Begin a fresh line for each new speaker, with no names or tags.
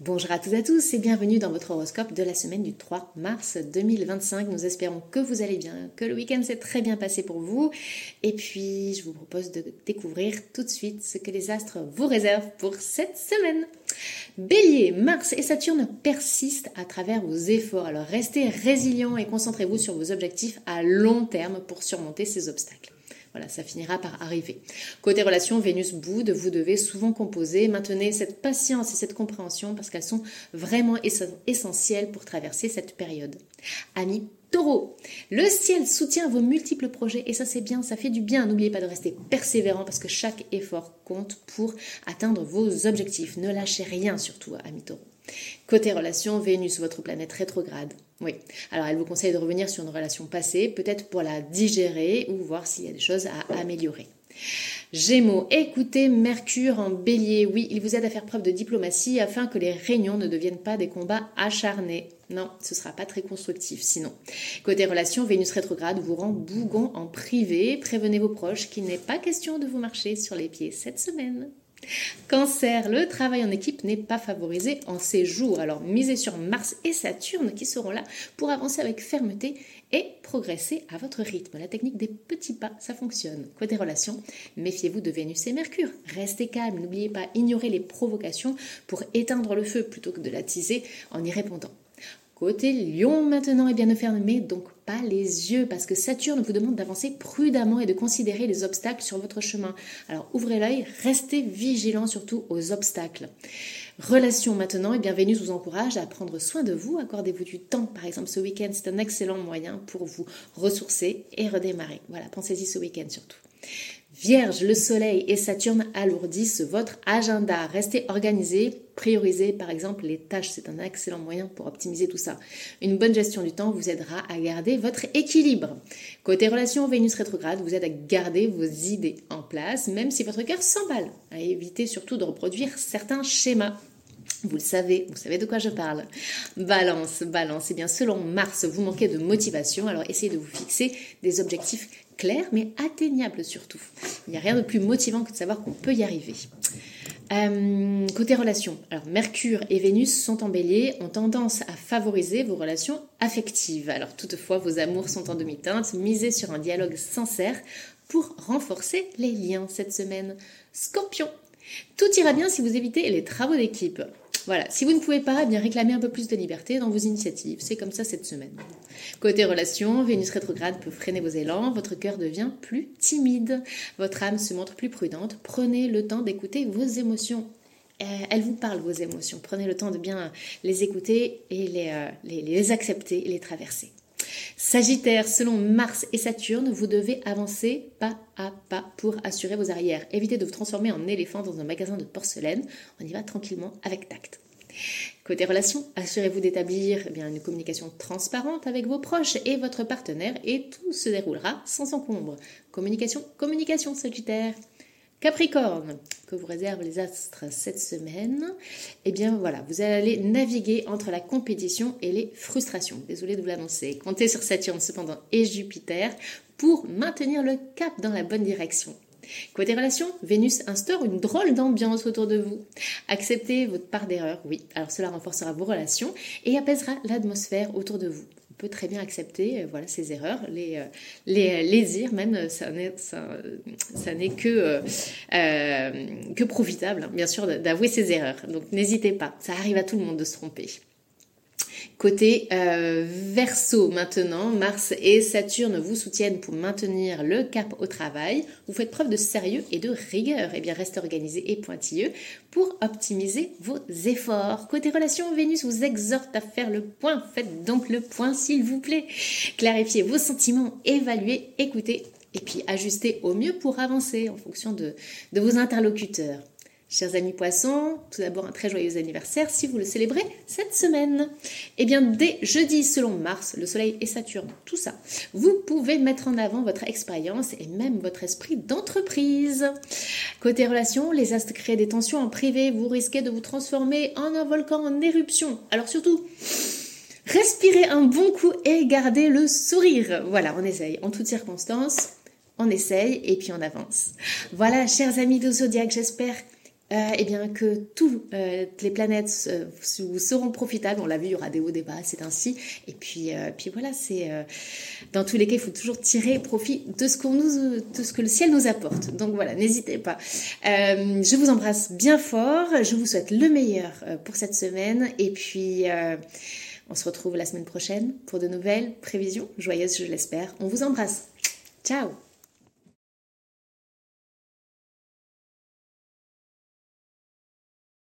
Bonjour à toutes et à tous et bienvenue dans votre horoscope de la semaine du 3 mars 2025. Nous espérons que vous allez bien, que le week-end s'est très bien passé pour vous. Et puis, je vous propose de découvrir tout de suite ce que les astres vous réservent pour cette semaine. Bélier, Mars et Saturne persistent à travers vos efforts. Alors restez résilients et concentrez-vous sur vos objectifs à long terme pour surmonter ces obstacles. Voilà, ça finira par arriver. Côté relation, Vénus boude, vous devez souvent composer. Maintenez cette patience et cette compréhension parce qu'elles sont vraiment essentielles pour traverser cette période. Amis Taureau, le ciel soutient vos multiples projets et ça c'est bien, ça fait du bien. N'oubliez pas de rester persévérant parce que chaque effort compte pour atteindre vos objectifs. Ne lâchez rien surtout, amis Taureau. Côté relation, Vénus, votre planète rétrograde. Oui. Alors, elle vous conseille de revenir sur une relation passée, peut-être pour la digérer ou voir s'il y a des choses à améliorer. Gémeaux, écoutez Mercure en bélier. Oui, il vous aide à faire preuve de diplomatie afin que les réunions ne deviennent pas des combats acharnés. Non, ce sera pas très constructif sinon. Côté relation, Vénus rétrograde vous rend bougon en privé. Prévenez vos proches qu'il n'est pas question de vous marcher sur les pieds cette semaine. Cancer, le travail en équipe n'est pas favorisé en ces. Alors misez sur Mars et Saturne qui seront là pour avancer avec fermeté et progresser à votre rythme. La technique des petits pas, ça fonctionne. Côté relations, méfiez-vous de Vénus et Mercure. Restez calme, n'oubliez pas, ignorer les provocations pour éteindre le feu plutôt que de l'attiser en y répondant. Côté Lion maintenant, eh bien ne fermez donc pas les yeux parce que Saturne vous demande d'avancer prudemment et de considérer les obstacles sur votre chemin. Alors ouvrez l'œil, restez vigilant surtout aux obstacles. Relation maintenant, eh bien Vénus vous encourage à prendre soin de vous, accordez-vous du temps. Par exemple, ce week-end, c'est un excellent moyen pour vous ressourcer et redémarrer. Voilà, pensez-y ce week-end surtout. Vierge, le Soleil et Saturne alourdissent votre agenda. Restez organisé, priorisez par exemple les tâches. C'est un excellent moyen pour optimiser tout ça. Une bonne gestion du temps vous aidera à garder votre équilibre. Côté relation, Vénus rétrograde vous aide à garder vos idées en place, même si votre cœur s'emballe. À éviter surtout de reproduire certains schémas. Vous le savez, vous savez de quoi je parle. Balance, balance. Eh bien, selon Mars, vous manquez de motivation, alors essayez de vous fixer des objectifs clair mais atteignable surtout. Il n'y a rien de plus motivant que de savoir qu'on peut y arriver. Euh, côté relations, alors Mercure et Vénus sont en bélier, ont tendance à favoriser vos relations affectives. Alors toutefois, vos amours sont en demi-teinte, misez sur un dialogue sincère pour renforcer les liens cette semaine. Scorpion, tout ira bien si vous évitez les travaux d'équipe. Voilà, si vous ne pouvez pas, eh bien réclamer un peu plus de liberté dans vos initiatives. C'est comme ça cette semaine. Côté relation, Vénus rétrograde peut freiner vos élans, votre cœur devient plus timide, votre âme se montre plus prudente. Prenez le temps d'écouter vos émotions. Euh, elles vous parlent, vos émotions. Prenez le temps de bien les écouter et les, euh, les, les accepter et les traverser. Sagittaire, selon Mars et Saturne, vous devez avancer pas à pas pour assurer vos arrières. Évitez de vous transformer en éléphant dans un magasin de porcelaine. On y va tranquillement avec tact. Côté relations, assurez-vous d'établir eh une communication transparente avec vos proches et votre partenaire et tout se déroulera sans encombre. Communication, communication Sagittaire. Capricorne, que vous réservent les astres cette semaine, eh bien voilà, vous allez naviguer entre la compétition et les frustrations. Désolée de vous l'annoncer. Comptez sur Saturne cependant et Jupiter pour maintenir le cap dans la bonne direction. Côté relations, Vénus instaure une drôle d'ambiance autour de vous. Acceptez votre part d'erreur, oui, alors cela renforcera vos relations et apaisera l'atmosphère autour de vous peut très bien accepter euh, voilà ces erreurs, les, euh, les, les même, ça n'est, ça, n'est que, euh, que profitable, hein, bien sûr, d'avouer ses erreurs. Donc n'hésitez pas, ça arrive à tout le monde de se tromper. Côté euh, Verseau maintenant, Mars et Saturne vous soutiennent pour maintenir le cap au travail. Vous faites preuve de sérieux et de rigueur. Eh bien, restez organisé et pointilleux pour optimiser vos efforts. Côté relations, Vénus vous exhorte à faire le point. Faites donc le point s'il vous plaît. Clarifiez vos sentiments, évaluez, écoutez et puis ajustez au mieux pour avancer en fonction de vos interlocuteurs. Chers amis poissons, tout d'abord un très joyeux anniversaire si vous le célébrez cette semaine. Eh bien, dès jeudi, selon Mars, le Soleil et Saturne, tout ça, vous pouvez mettre en avant votre expérience et même votre esprit d'entreprise. Côté relations, les astres créent des tensions en privé, vous risquez de vous transformer en un volcan en éruption. Alors surtout, respirez un bon coup et gardez le sourire. Voilà, on essaye en toutes circonstances. On essaye et puis on avance. Voilà, chers amis de Zodiac, j'espère euh, eh bien que toutes les planètes vous seront profitables. On l'a vu, il y aura des hauts, des bas, c'est ainsi. Et puis, puis voilà, c'est dans tous les cas, il faut toujours tirer profit de ce qu'on nous, de ce que le ciel nous apporte. Donc voilà, n'hésitez pas. je vous embrasse bien fort. Je vous souhaite le meilleur pour cette semaine. Et puis on se retrouve la semaine prochaine pour de nouvelles prévisions joyeuses, je l'espère. On vous embrasse. Ciao